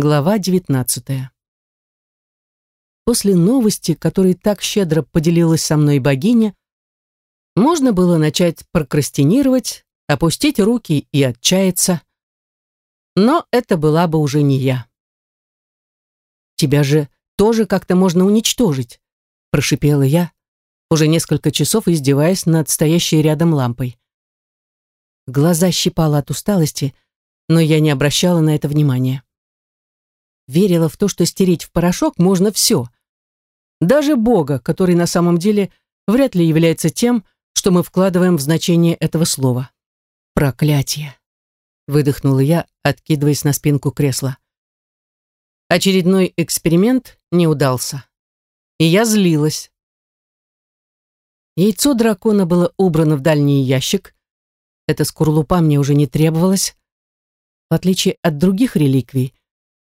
Глава 19. После новости, которой так щедро поделилась со мной богиня, можно было начать прокрастинировать, опустить руки и отчаяться. Но это была бы уже не я. «Тебя же тоже как-то можно уничтожить», — прошипела я, уже несколько часов издеваясь над стоящей рядом лампой. Глаза щипала от усталости, но я не обращала на это внимания верила в то, что стереть в порошок можно все. Даже Бога, который на самом деле вряд ли является тем, что мы вкладываем в значение этого слова. «Проклятие!» — выдохнула я, откидываясь на спинку кресла. Очередной эксперимент не удался. И я злилась. Яйцо дракона было убрано в дальний ящик. Эта скорлупа мне уже не требовалась. В отличие от других реликвий,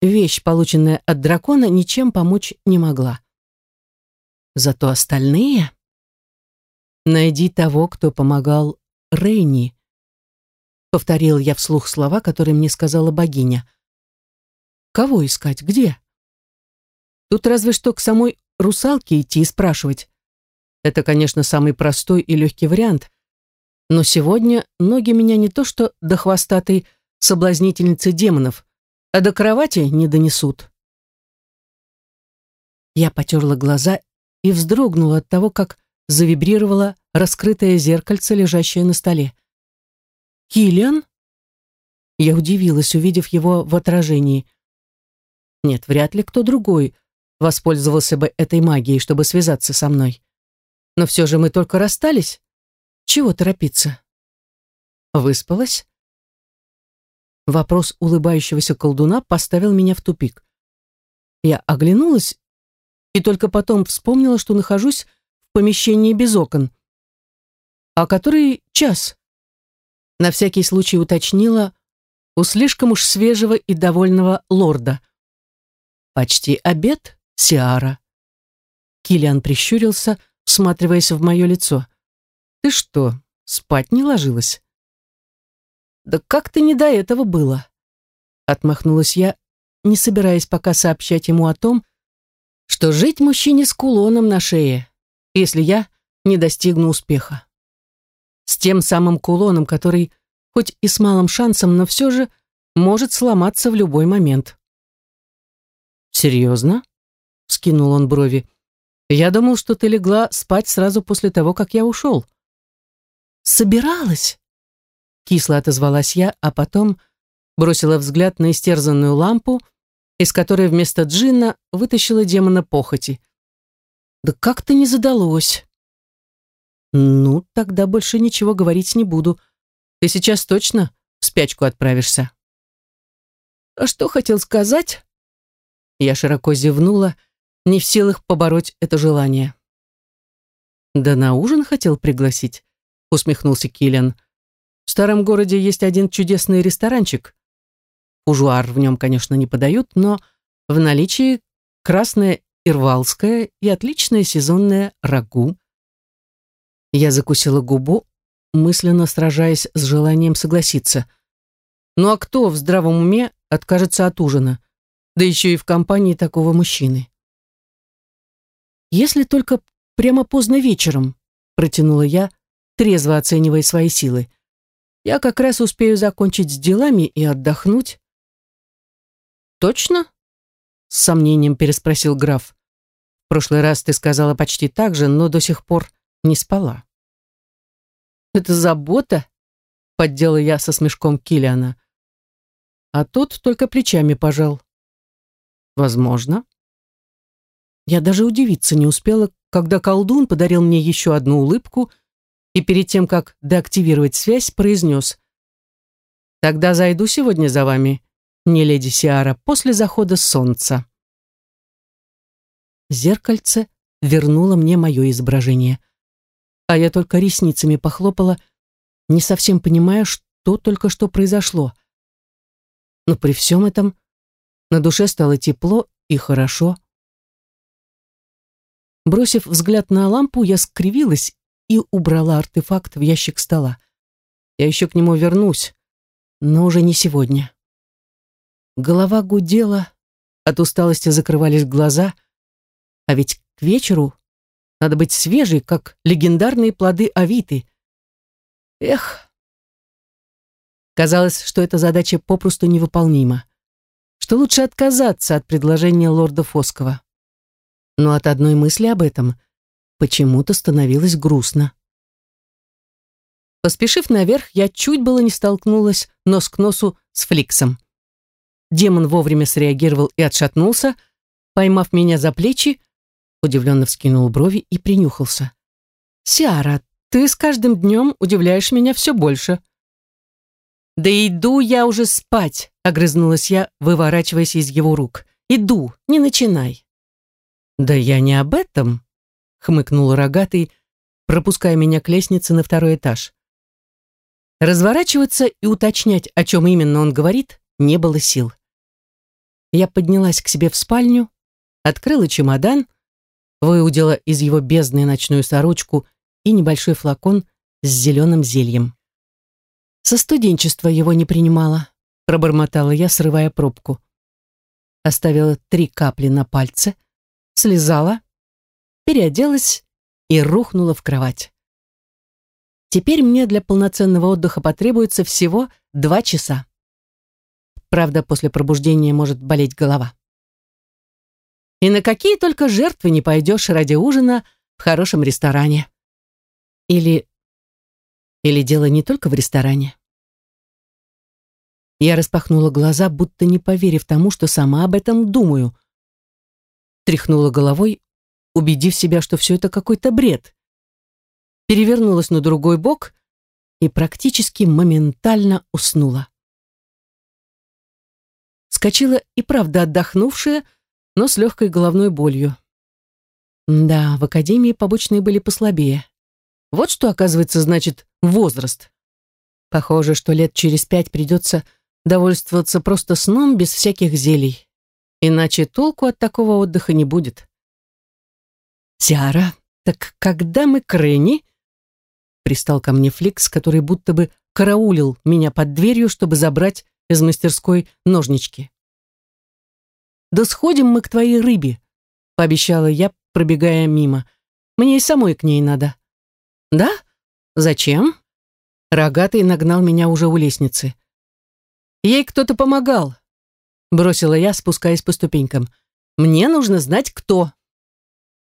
вещь, полученная от дракона, ничем помочь не могла. Зато остальные... «Найди того, кто помогал Рейни», — повторил я вслух слова, которые мне сказала богиня. «Кого искать? Где?» «Тут разве что к самой русалке идти и спрашивать. Это, конечно, самый простой и легкий вариант, но сегодня ноги меня не то что до хвостатой соблазнительницы демонов, а до кровати не донесут. Я потерла глаза и вздрогнула от того, как завибрировало раскрытое зеркальце, лежащее на столе. «Киллиан?» Я удивилась, увидев его в отражении. «Нет, вряд ли кто другой воспользовался бы этой магией, чтобы связаться со мной. Но все же мы только расстались. Чего торопиться?» «Выспалась?» Вопрос улыбающегося колдуна поставил меня в тупик. Я оглянулась и только потом вспомнила, что нахожусь в помещении без окон. «А который час?» На всякий случай уточнила у слишком уж свежего и довольного лорда. «Почти обед, Сиара». Килиан прищурился, всматриваясь в мое лицо. «Ты что, спать не ложилась?» «Да как-то не до этого было», — отмахнулась я, не собираясь пока сообщать ему о том, что жить мужчине с кулоном на шее, если я не достигну успеха. С тем самым кулоном, который, хоть и с малым шансом, но все же может сломаться в любой момент. «Серьезно?» — скинул он брови. «Я думал, что ты легла спать сразу после того, как я ушел». «Собиралась!» Кисло отозвалась я, а потом бросила взгляд на истерзанную лампу, из которой вместо джинна вытащила демона похоти. «Да как-то не задалось». «Ну, тогда больше ничего говорить не буду. Ты сейчас точно в спячку отправишься?» «А что хотел сказать?» Я широко зевнула, не в силах побороть это желание. «Да на ужин хотел пригласить», — усмехнулся Киллиан. В старом городе есть один чудесный ресторанчик. Ужуар в нем, конечно, не подают, но в наличии красное ирвалское и отличное сезонное рагу. Я закусила губу, мысленно сражаясь с желанием согласиться. Ну а кто в здравом уме откажется от ужина? Да еще и в компании такого мужчины. Если только прямо поздно вечером, протянула я, трезво оценивая свои силы. Я как раз успею закончить с делами и отдохнуть. Точно? С сомнением переспросил граф. В прошлый раз ты сказала почти так же, но до сих пор не спала. Это забота? Поддела я со смешком Килиана. А тот только плечами пожал. Возможно. Я даже удивиться не успела, когда колдун подарил мне еще одну улыбку — и перед тем, как деактивировать связь, произнес. «Тогда зайду сегодня за вами, не леди Сиара, после захода солнца». Зеркальце вернуло мне мое изображение. А я только ресницами похлопала, не совсем понимая, что только что произошло. Но при всем этом на душе стало тепло и хорошо. Бросив взгляд на лампу, я скривилась и убрала артефакт в ящик стола. Я еще к нему вернусь, но уже не сегодня. Голова гудела, от усталости закрывались глаза, а ведь к вечеру надо быть свежей, как легендарные плоды Авиты. Эх! Казалось, что эта задача попросту невыполнима, что лучше отказаться от предложения лорда Фоскова. Но от одной мысли об этом – Почему-то становилось грустно. Поспешив наверх, я чуть было не столкнулась нос к носу с Фликсом. Демон вовремя среагировал и отшатнулся, поймав меня за плечи, удивленно вскинул брови и принюхался. «Сиара, ты с каждым днем удивляешь меня все больше». «Да иду я уже спать», — огрызнулась я, выворачиваясь из его рук. «Иду, не начинай». «Да я не об этом», хмыкнул рогатый, пропуская меня к лестнице на второй этаж. Разворачиваться и уточнять, о чем именно он говорит, не было сил. Я поднялась к себе в спальню, открыла чемодан, выудила из его бездны ночную сорочку и небольшой флакон с зеленым зельем. «Со студенчества его не принимала», — пробормотала я, срывая пробку. Оставила три капли на пальце, слезала переоделась и рухнула в кровать. Теперь мне для полноценного отдыха потребуется всего два часа. Правда, после пробуждения может болеть голова. И на какие только жертвы не пойдешь ради ужина в хорошем ресторане. Или... Или дело не только в ресторане. Я распахнула глаза, будто не поверив тому, что сама об этом думаю. Тряхнула головой, убедив себя, что все это какой-то бред. Перевернулась на другой бок и практически моментально уснула. Скочила и правда отдохнувшая, но с легкой головной болью. Да, в академии побочные были послабее. Вот что, оказывается, значит возраст. Похоже, что лет через пять придется довольствоваться просто сном без всяких зелий. Иначе толку от такого отдыха не будет. «Тиара, так когда мы к Ренни?» Пристал ко мне Фликс, который будто бы караулил меня под дверью, чтобы забрать из мастерской ножнички. «Да сходим мы к твоей рыбе», — пообещала я, пробегая мимо. «Мне и самой к ней надо». «Да? Зачем?» Рогатый нагнал меня уже у лестницы. «Ей кто-то помогал», — бросила я, спускаясь по ступенькам. «Мне нужно знать, кто».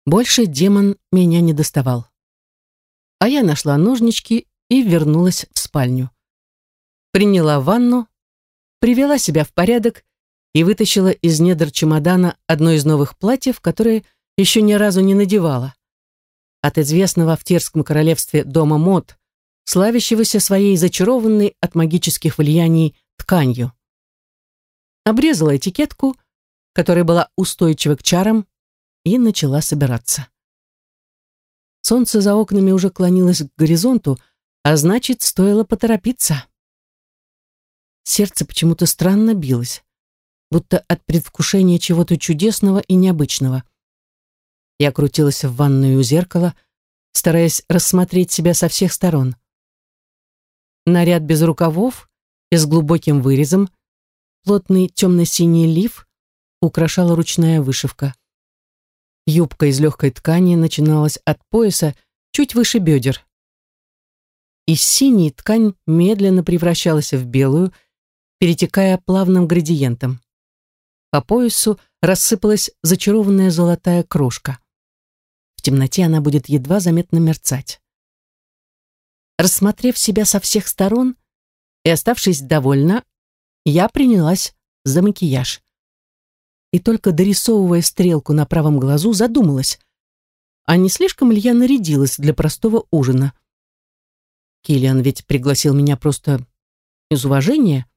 Больше демон меня не доставал. А я нашла ножнички и вернулась в спальню. Приняла ванну, привела себя в порядок и вытащила из недр чемодана одно из новых платьев, которое еще ни разу не надевала. От известного в Тирском королевстве дома мод, славящегося своей зачарованной от магических влияний тканью. Обрезала этикетку, которая была устойчива к чарам, и начала собираться. Солнце за окнами уже клонилось к горизонту, а значит, стоило поторопиться. Сердце почему-то странно билось, будто от предвкушения чего-то чудесного и необычного. Я крутилась в ванную у зеркала, стараясь рассмотреть себя со всех сторон. Наряд без рукавов и с глубоким вырезом, плотный темно-синий лиф украшала ручная вышивка. Юбка из легкой ткани начиналась от пояса чуть выше бедер. Из синей ткань медленно превращалась в белую, перетекая плавным градиентом. По поясу рассыпалась зачарованная золотая крошка. В темноте она будет едва заметно мерцать. Рассмотрев себя со всех сторон и оставшись довольна, я принялась за макияж и только дорисовывая стрелку на правом глазу, задумалась, а не слишком ли я нарядилась для простого ужина? Киллиан ведь пригласил меня просто из уважения,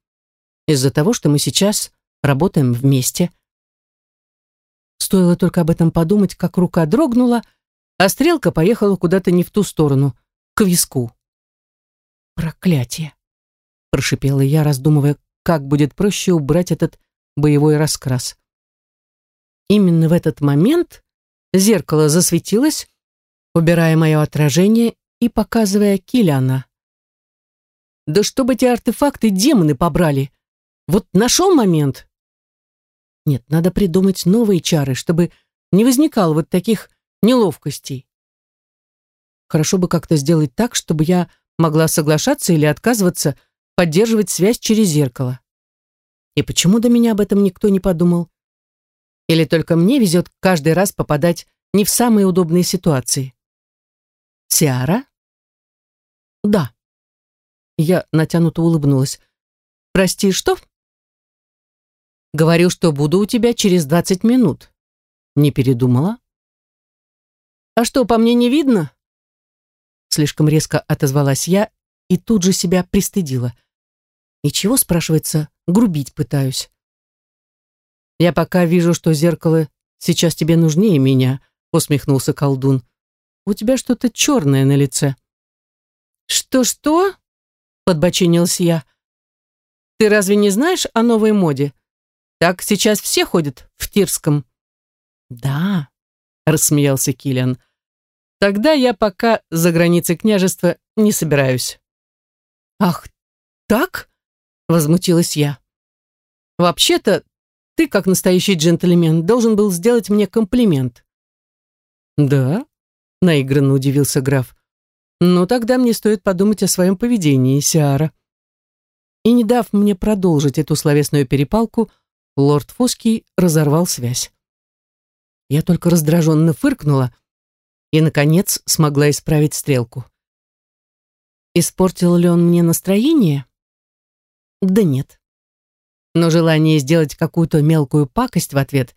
из-за того, что мы сейчас работаем вместе. Стоило только об этом подумать, как рука дрогнула, а стрелка поехала куда-то не в ту сторону, к виску. «Проклятие!» — прошипела я, раздумывая, как будет проще убрать этот боевой раскрас. Именно в этот момент зеркало засветилось, убирая мое отражение и показывая Киллиана. «Да чтобы эти артефакты демоны побрали! Вот нашел момент!» «Нет, надо придумать новые чары, чтобы не возникало вот таких неловкостей. Хорошо бы как-то сделать так, чтобы я могла соглашаться или отказываться поддерживать связь через зеркало. И почему до меня об этом никто не подумал? Или только мне везет каждый раз попадать не в самые удобные ситуации? Сиара? Да. Я натянуто улыбнулась. Прости, что? Говорю, что буду у тебя через двадцать минут. Не передумала? А что, по мне не видно? Слишком резко отозвалась я и тут же себя пристыдила. И чего, спрашивается, грубить пытаюсь? «Я пока вижу, что зеркало сейчас тебе нужнее меня», — усмехнулся колдун. «У тебя что-то черное на лице». «Что-что?» — подбочинилась я. «Ты разве не знаешь о новой моде? Так сейчас все ходят в Тирском». «Да», — рассмеялся Киллиан. «Тогда я пока за границей княжества не собираюсь». «Ах, так?» — возмутилась я. «Вообще-то ты, как настоящий джентльмен, должен был сделать мне комплимент». «Да?» — наигранно удивился граф. «Ну, тогда мне стоит подумать о своем поведении, Сиара». И не дав мне продолжить эту словесную перепалку, лорд Фоский разорвал связь. Я только раздраженно фыркнула и, наконец, смогла исправить стрелку. Испортил ли он мне настроение? Да нет но желание сделать какую-то мелкую пакость в ответ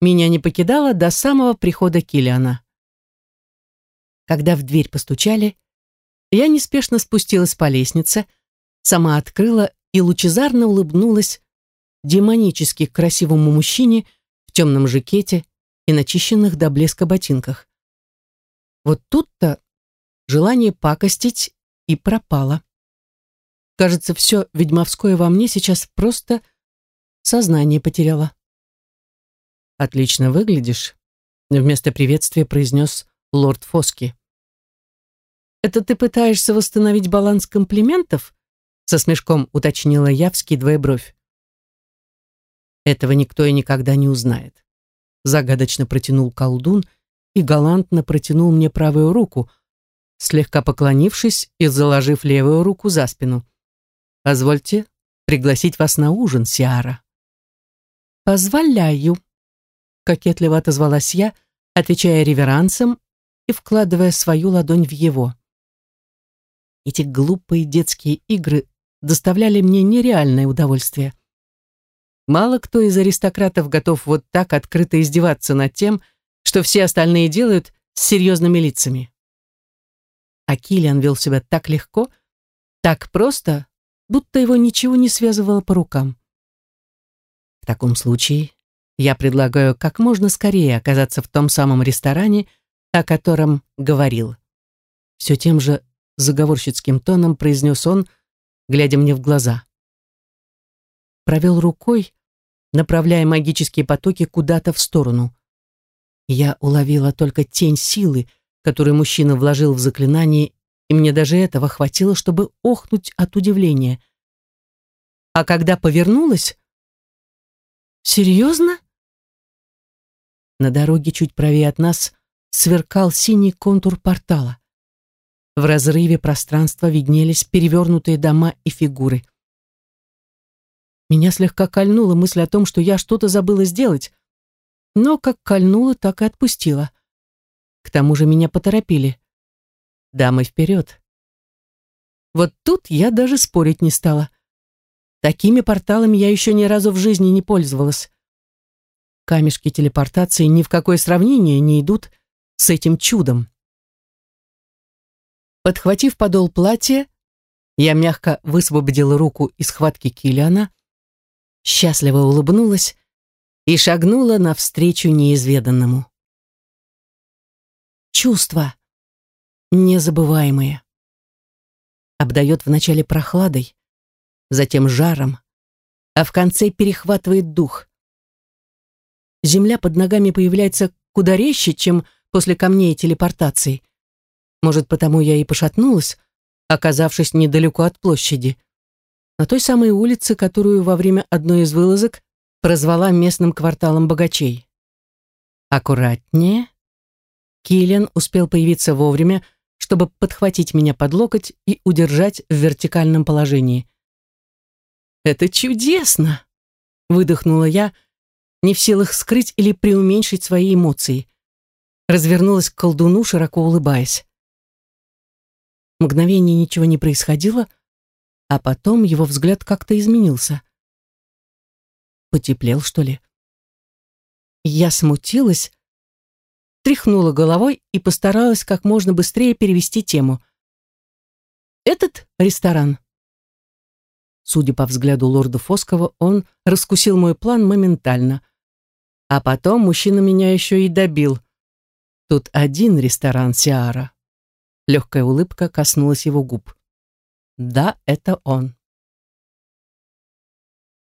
меня не покидало до самого прихода Килиана. Когда в дверь постучали, я неспешно спустилась по лестнице, сама открыла и лучезарно улыбнулась демонически красивому мужчине в темном жакете и начищенных до блеска ботинках. Вот тут-то желание пакостить и пропало. Кажется, все ведьмовское во мне сейчас просто Сознание потеряла. «Отлично выглядишь», — вместо приветствия произнес лорд Фоски. «Это ты пытаешься восстановить баланс комплиментов?» — со смешком уточнила я, вскидывая бровь. «Этого никто и никогда не узнает», — загадочно протянул колдун и галантно протянул мне правую руку, слегка поклонившись и заложив левую руку за спину. «Позвольте пригласить вас на ужин, Сиара». «Позволяю», — кокетливо отозвалась я, отвечая реверансом и вкладывая свою ладонь в его. Эти глупые детские игры доставляли мне нереальное удовольствие. Мало кто из аристократов готов вот так открыто издеваться над тем, что все остальные делают с серьезными лицами. А Киллиан вел себя так легко, так просто, будто его ничего не связывало по рукам. В таком случае я предлагаю как можно скорее оказаться в том самом ресторане, о котором говорил. Все тем же заговорщицким тоном произнес он, глядя мне в глаза. Провел рукой, направляя магические потоки куда-то в сторону. Я уловила только тень силы, которую мужчина вложил в заклинание, и мне даже этого хватило, чтобы охнуть от удивления. А когда повернулась, Серьезно? На дороге чуть правее от нас сверкал синий контур портала. В разрыве пространства виднелись перевернутые дома и фигуры. Меня слегка кольнула мысль о том, что я что-то забыла сделать, но как кольнула, так и отпустила. К тому же меня поторопили. Дамы вперед. Вот тут я даже спорить не стала. Такими порталами я еще ни разу в жизни не пользовалась. Камешки телепортации ни в какое сравнение не идут с этим чудом. Подхватив подол платья, я мягко высвободила руку из хватки Килиана, счастливо улыбнулась и шагнула навстречу неизведанному. Чувства незабываемые. Обдает вначале прохладой, затем жаром, а в конце перехватывает дух. Земля под ногами появляется куда резче, чем после камней телепортации. Может, потому я и пошатнулась, оказавшись недалеко от площади, на той самой улице, которую во время одной из вылазок прозвала местным кварталом богачей. Аккуратнее. Киллиан успел появиться вовремя, чтобы подхватить меня под локоть и удержать в вертикальном положении. «Это чудесно!» — выдохнула я, не в силах скрыть или преуменьшить свои эмоции. Развернулась к колдуну, широко улыбаясь. Мгновение ничего не происходило, а потом его взгляд как-то изменился. Потеплел, что ли? Я смутилась, тряхнула головой и постаралась как можно быстрее перевести тему. «Этот ресторан?» Судя по взгляду лорда Фоскова, он раскусил мой план моментально. А потом мужчина меня еще и добил. Тут один ресторан Сиара. Легкая улыбка коснулась его губ. Да, это он.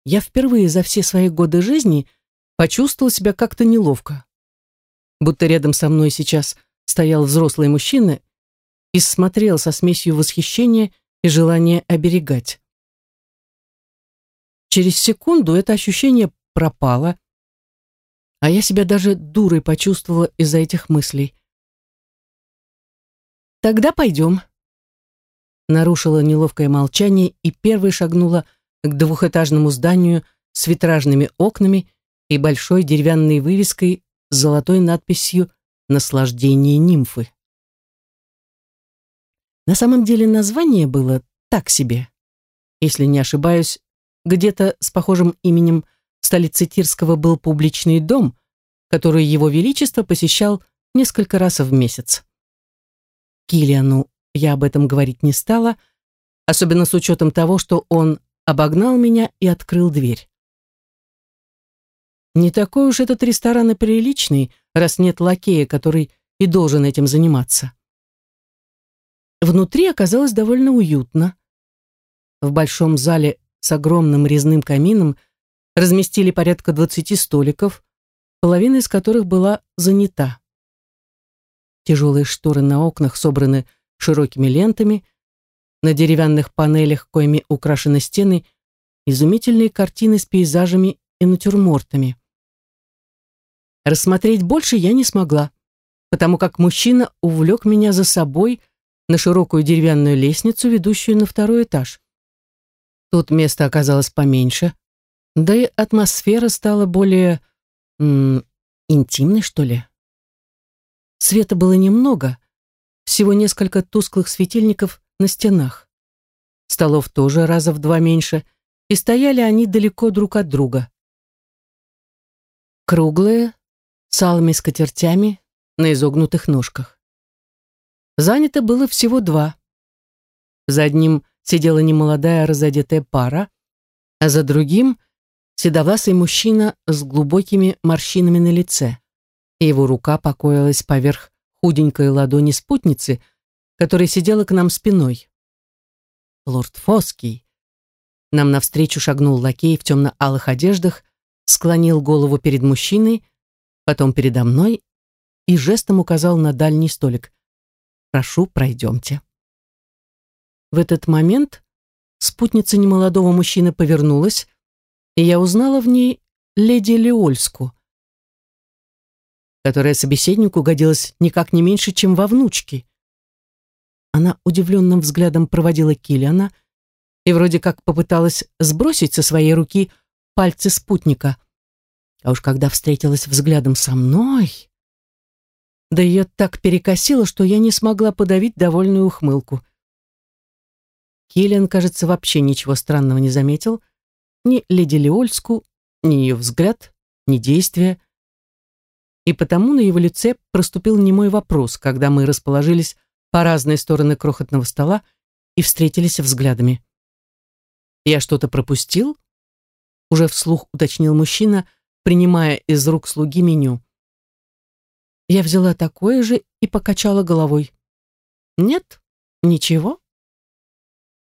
Я впервые за все свои годы жизни почувствовал себя как-то неловко. Будто рядом со мной сейчас стоял взрослый мужчина и смотрел со смесью восхищения и желания оберегать. Через секунду это ощущение пропало, а я себя даже дурой почувствовала из-за этих мыслей. «Тогда пойдем», — нарушила неловкое молчание и первой шагнула к двухэтажному зданию с витражными окнами и большой деревянной вывеской с золотой надписью «Наслаждение нимфы». На самом деле название было так себе. Если не ошибаюсь, где-то с похожим именем в столице Тирского был публичный дом, который его величество посещал несколько раз в месяц. Килиану я об этом говорить не стала, особенно с учетом того, что он обогнал меня и открыл дверь. Не такой уж этот ресторан и приличный, раз нет лакея, который и должен этим заниматься. Внутри оказалось довольно уютно. В большом зале с огромным резным камином разместили порядка двадцати столиков, половина из которых была занята. Тяжелые шторы на окнах собраны широкими лентами, на деревянных панелях, коими украшены стены, изумительные картины с пейзажами и натюрмортами. Рассмотреть больше я не смогла, потому как мужчина увлек меня за собой на широкую деревянную лестницу, ведущую на второй этаж. Тут место оказалось поменьше, да и атмосфера стала более... М интимной, что ли? Света было немного, всего несколько тусклых светильников на стенах. Столов тоже раза в два меньше, и стояли они далеко друг от друга. Круглые, с алыми скатертями, на изогнутых ножках. Занято было всего два. За одним сидела немолодая разодетая пара, а за другим — седовласый мужчина с глубокими морщинами на лице. Его рука покоилась поверх худенькой ладони спутницы, которая сидела к нам спиной. «Лорд Фоский!» Нам навстречу шагнул лакей в темно-алых одеждах, склонил голову перед мужчиной, потом передо мной и жестом указал на дальний столик. «Прошу, пройдемте». В этот момент спутница немолодого мужчины повернулась, и я узнала в ней леди Леольску, которая собеседнику годилась никак не меньше, чем во внучке. Она удивленным взглядом проводила Киллиана и вроде как попыталась сбросить со своей руки пальцы спутника. А уж когда встретилась взглядом со мной... Да ее так перекосило, что я не смогла подавить довольную ухмылку. Киллиан, кажется, вообще ничего странного не заметил. Ни леди Леольску, ни ее взгляд, ни действия. И потому на его лице проступил немой вопрос, когда мы расположились по разные стороны крохотного стола и встретились взглядами. «Я что-то пропустил?» Уже вслух уточнил мужчина, принимая из рук слуги меню. Я взяла такое же и покачала головой. «Нет, ничего»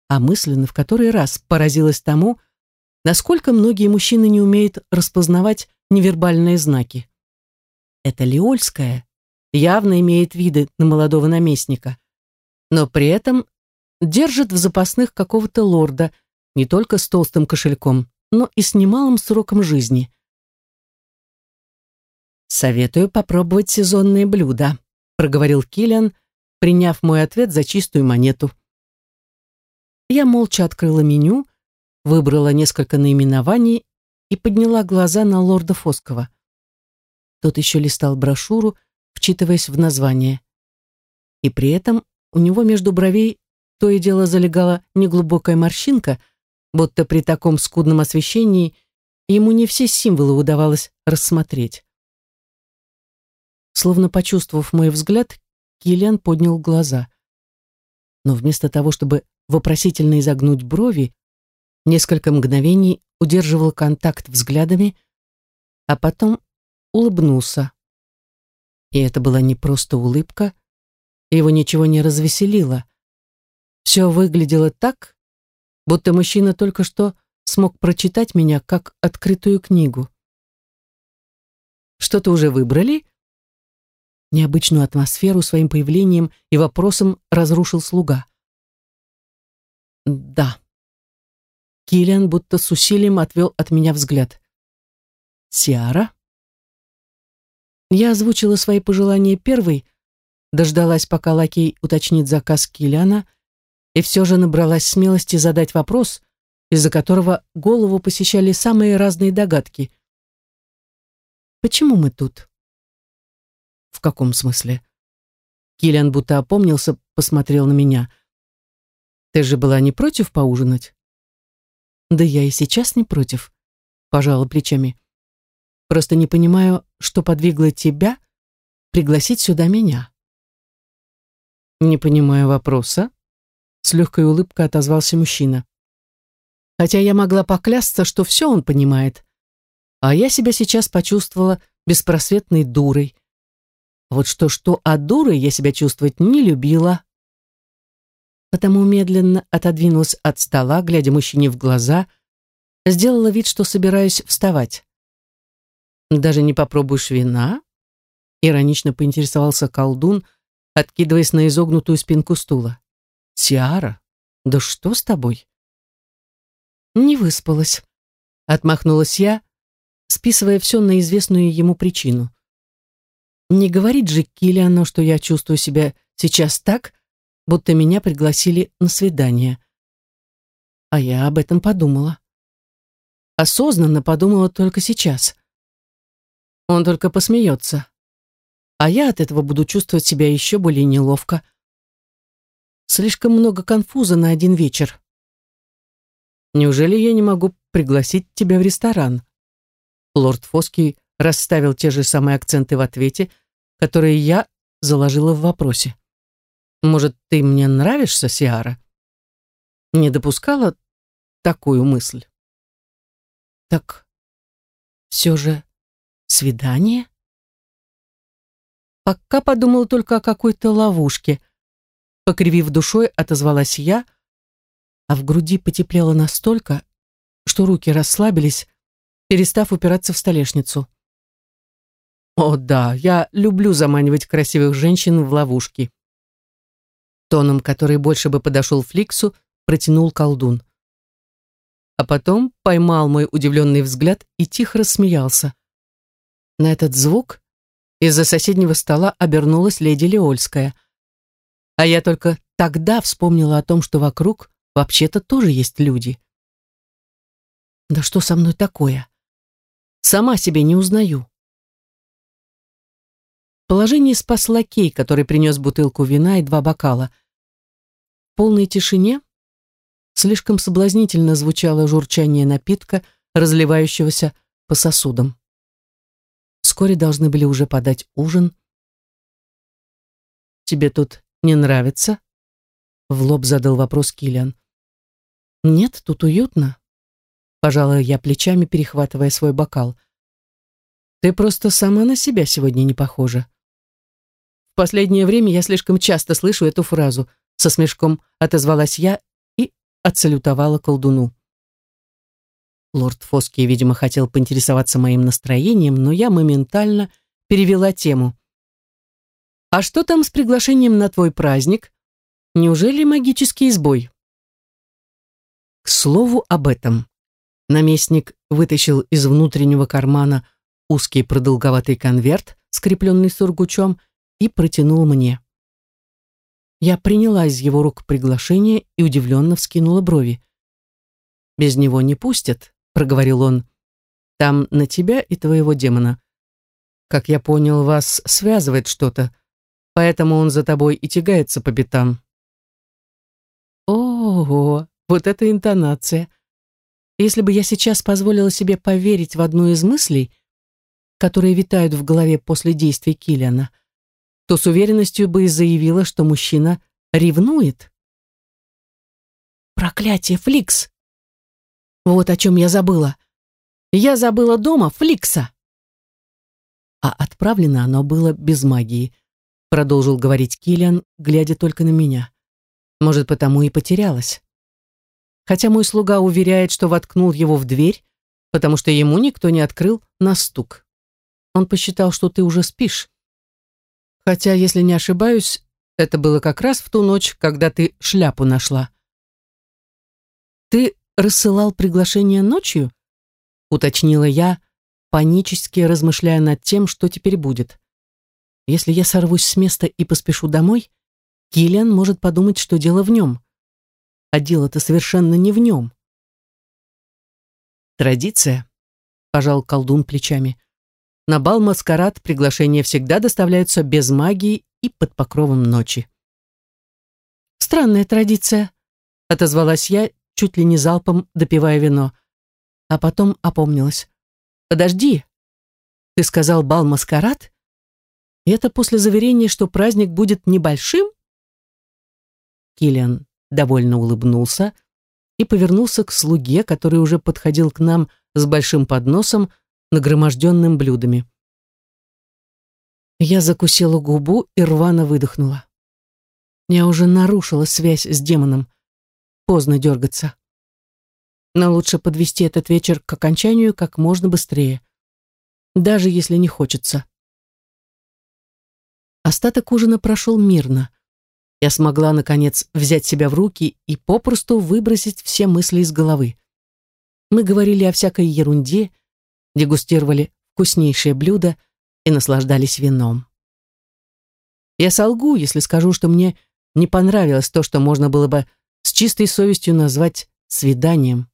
а мысленно в который раз поразилась тому, насколько многие мужчины не умеют распознавать невербальные знаки. Это Леольская явно имеет виды на молодого наместника, но при этом держит в запасных какого-то лорда не только с толстым кошельком, но и с немалым сроком жизни. «Советую попробовать сезонные блюда», — проговорил Киллиан, приняв мой ответ за чистую монету. Я молча открыла меню, выбрала несколько наименований и подняла глаза на лорда Фоскова. Тот еще листал брошюру, вчитываясь в название. И при этом у него между бровей то и дело залегала неглубокая морщинка, будто при таком скудном освещении ему не все символы удавалось рассмотреть. Словно почувствовав мой взгляд, Киллиан поднял глаза. Но вместо того, чтобы вопросительно изогнуть брови, несколько мгновений удерживал контакт взглядами, а потом улыбнулся. И это была не просто улыбка, его ничего не развеселило. Все выглядело так, будто мужчина только что смог прочитать меня как открытую книгу. «Что-то уже выбрали?» Необычную атмосферу своим появлением и вопросом разрушил слуга. «Да». Киллиан будто с усилием отвел от меня взгляд. «Сиара?» Я озвучила свои пожелания первой, дождалась, пока лакей уточнит заказ Киллиана, и все же набралась смелости задать вопрос, из-за которого голову посещали самые разные догадки. «Почему мы тут?» «В каком смысле?» Киллиан будто опомнился, посмотрел на меня — ты же была не против поужинать? Да я и сейчас не против, пожала плечами. Просто не понимаю, что подвигло тебя пригласить сюда меня. Не понимаю вопроса, с легкой улыбкой отозвался мужчина. Хотя я могла поклясться, что все он понимает. А я себя сейчас почувствовала беспросветной дурой. Вот что-что, а дурой я себя чувствовать не любила потому медленно отодвинулась от стола, глядя мужчине в глаза, сделала вид, что собираюсь вставать. «Даже не попробуешь вина?» — иронично поинтересовался колдун, откидываясь на изогнутую спинку стула. Сиара, да что с тобой?» «Не выспалась», — отмахнулась я, списывая все на известную ему причину. «Не говорит же Киллиану, что я чувствую себя сейчас так, будто меня пригласили на свидание. А я об этом подумала. Осознанно подумала только сейчас. Он только посмеется. А я от этого буду чувствовать себя еще более неловко. Слишком много конфуза на один вечер. Неужели я не могу пригласить тебя в ресторан? Лорд Фоский расставил те же самые акценты в ответе, которые я заложила в вопросе. Может, ты мне нравишься, Сиара? Не допускала такую мысль. Так все же свидание? Пока подумала только о какой-то ловушке. Покривив душой, отозвалась я, а в груди потеплело настолько, что руки расслабились, перестав упираться в столешницу. О да, я люблю заманивать красивых женщин в ловушки тоном, который больше бы подошел Фликсу, протянул колдун. А потом поймал мой удивленный взгляд и тихо рассмеялся. На этот звук из-за соседнего стола обернулась леди Леольская. А я только тогда вспомнила о том, что вокруг вообще-то тоже есть люди. Да что со мной такое? Сама себе не узнаю. Положение спас лакей, который принес бутылку вина и два бокала. В полной тишине слишком соблазнительно звучало журчание напитка, разливающегося по сосудам. Вскоре должны были уже подать ужин. «Тебе тут не нравится?» — в лоб задал вопрос Киллиан. «Нет, тут уютно», — пожала я плечами, перехватывая свой бокал. «Ты просто сама на себя сегодня не похожа», последнее время я слишком часто слышу эту фразу», со смешком отозвалась я и отсалютовала колдуну. Лорд Фоски, видимо, хотел поинтересоваться моим настроением, но я моментально перевела тему. «А что там с приглашением на твой праздник? Неужели магический сбой?» К слову об этом. Наместник вытащил из внутреннего кармана узкий продолговатый конверт, скрепленный сургучом, и протянул мне. Я приняла из его рук приглашение и удивленно вскинула брови. «Без него не пустят», — проговорил он. «Там на тебя и твоего демона. Как я понял, вас связывает что-то, поэтому он за тобой и тягается по пятам». «Ого, вот это интонация! Если бы я сейчас позволила себе поверить в одну из мыслей, которые витают в голове после действий Киллиана, — то с уверенностью бы и заявила, что мужчина ревнует. Проклятие, Фликс! Вот о чем я забыла. Я забыла дома Фликса. А отправлено оно было без магии, продолжил говорить Киллиан, глядя только на меня. Может, потому и потерялась. Хотя мой слуга уверяет, что воткнул его в дверь, потому что ему никто не открыл на стук. Он посчитал, что ты уже спишь, Хотя, если не ошибаюсь, это было как раз в ту ночь, когда ты шляпу нашла. Ты рассылал приглашение ночью? Уточнила я, панически размышляя над тем, что теперь будет. Если я сорвусь с места и поспешу домой, Киллиан может подумать, что дело в нем. А дело-то совершенно не в нем. Традиция, пожал колдун плечами. На бал-маскарад приглашения всегда доставляются без магии и под покровом ночи. «Странная традиция», — отозвалась я, чуть ли не залпом допивая вино. А потом опомнилась. «Подожди, ты сказал бал-маскарад? И это после заверения, что праздник будет небольшим?» Киллиан довольно улыбнулся и повернулся к слуге, который уже подходил к нам с большим подносом, нагроможденным блюдами. Я закусила губу и рвано выдохнула. Я уже нарушила связь с демоном. Поздно дергаться. Но лучше подвести этот вечер к окончанию как можно быстрее. Даже если не хочется. Остаток ужина прошел мирно. Я смогла, наконец, взять себя в руки и попросту выбросить все мысли из головы. Мы говорили о всякой ерунде, дегустировали вкуснейшее блюдо и наслаждались вином. Я солгу, если скажу, что мне не понравилось то, что можно было бы с чистой совестью назвать свиданием.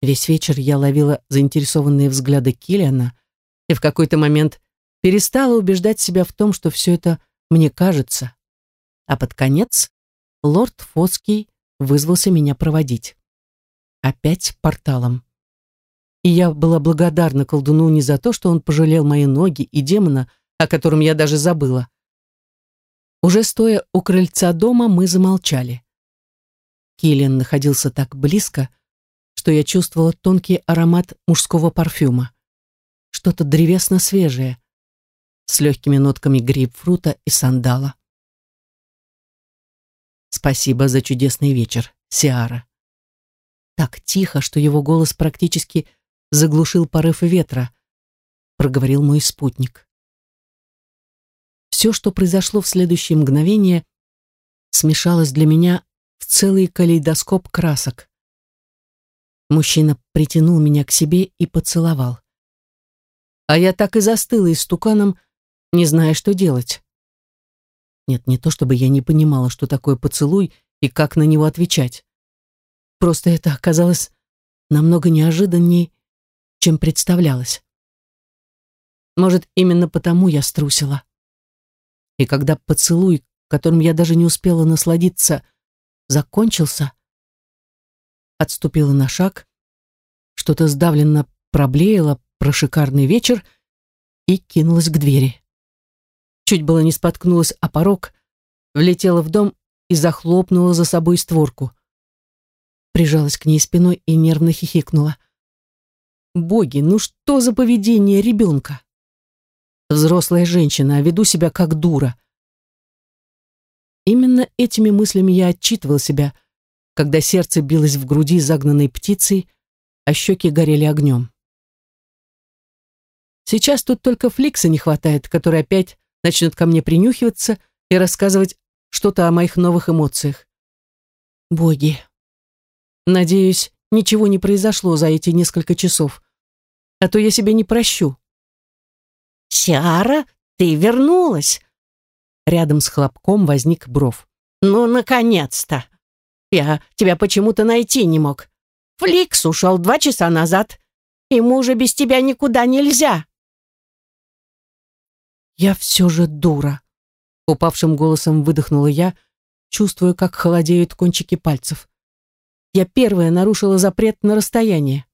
Весь вечер я ловила заинтересованные взгляды Киллиана и в какой-то момент перестала убеждать себя в том, что все это мне кажется. А под конец лорд Фоский вызвался меня проводить. Опять порталом. И я была благодарна колдуну не за то, что он пожалел мои ноги и демона, о котором я даже забыла. Уже стоя у крыльца дома, мы замолчали. Киллиан находился так близко, что я чувствовала тонкий аромат мужского парфюма. Что-то древесно-свежее, с легкими нотками грейпфрута и сандала. «Спасибо за чудесный вечер, Сиара». Так тихо, что его голос практически заглушил порыв ветра, проговорил мой спутник. Все, что произошло в следующее мгновение, смешалось для меня в целый калейдоскоп красок. Мужчина притянул меня к себе и поцеловал. А я так и застыла истуканом, не зная, что делать. Нет, не то чтобы я не понимала, что такое поцелуй и как на него отвечать. Просто это оказалось намного неожиданней чем представлялось. Может, именно потому я струсила. И когда поцелуй, которым я даже не успела насладиться, закончился, отступила на шаг, что-то сдавленно проблеяла про шикарный вечер и кинулась к двери. Чуть было не споткнулась о порог, влетела в дом и захлопнула за собой створку. Прижалась к ней спиной и нервно хихикнула — Боги, ну что за поведение ребенка? Взрослая женщина, а веду себя как дура. Именно этими мыслями я отчитывал себя, когда сердце билось в груди загнанной птицей, а щеки горели огнем. Сейчас тут только Фликса не хватает, который опять начнет ко мне принюхиваться и рассказывать что-то о моих новых эмоциях. Боги. Надеюсь, ничего не произошло за эти несколько часов. А то я себе не прощу. «Сиара, ты вернулась!» Рядом с хлопком возник Бров. «Ну, наконец-то! Я тебя почему-то найти не мог. Фликс ушел два часа назад. Ему уже без тебя никуда нельзя!» «Я все же дура!» Упавшим голосом выдохнула я, чувствуя, как холодеют кончики пальцев. Я первая нарушила запрет на расстояние.